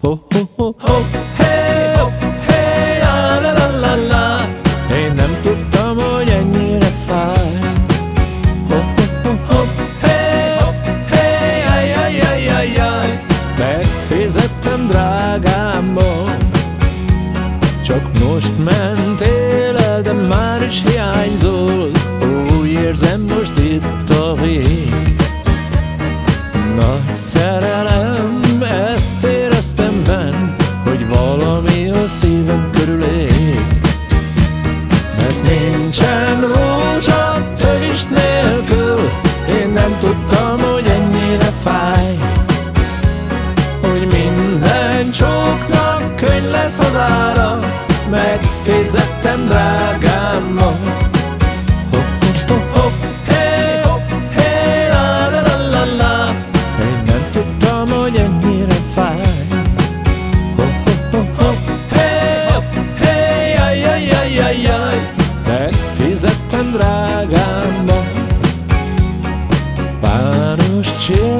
Ho, ho, ho, ho, hey, ho, hey, la, la, la, la, la. Én nem tudtam, hogy ennyire fáj. Ho, ho, ho, ho, hey, ho, hey, aj, aj, aj, aj, aj. Megfizettem drágámmal. Csak most mentél el, de már is hiányzol Úgy érzem most itt a vég Nagy szerelem, szívem körül ég Mert nincsen rózsa tövis nélkül Én nem tudtam, hogy ennyire fáj. Hogy minden csóknak könyv lesz az ára Megfizettem drágámmal Megfizettem drágámmal Páros csillag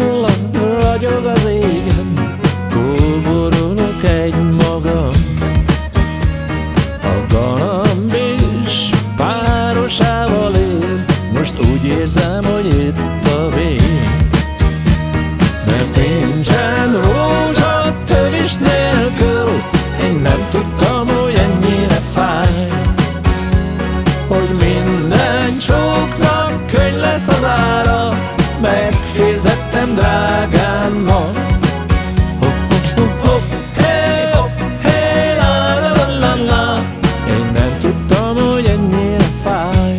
lesz az ára Megfizettem drágámmal Ho, ho, ho, ho, hey, ho, hey, la, la, la, la. Én nem tudtam, hogy fáj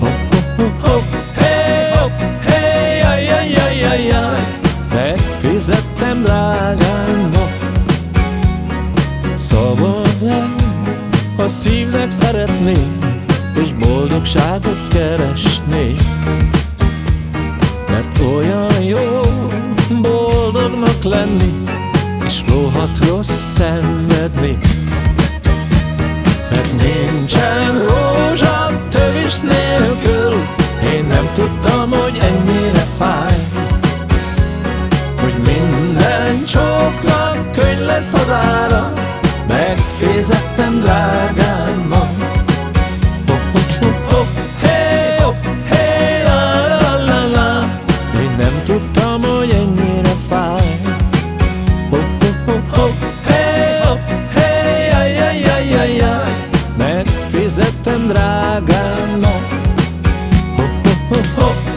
Ho, ho, ho, ho, hey, ho, hey, aj, aj, aj, aj, aj. Megfizettem drágámmal Szabad lenni ha szívnek szeretnék, és boldogságot keresnék. Lenni, és rohadt rossz szenvedni. Mert nincsen rózsa tövis nélkül, én nem tudtam, hogy ennyire fáj. Hogy minden csóknak könyv lesz az ára, Megfizettem drágámmal Megfizettem drágámmal Ho, ho, ho, ho,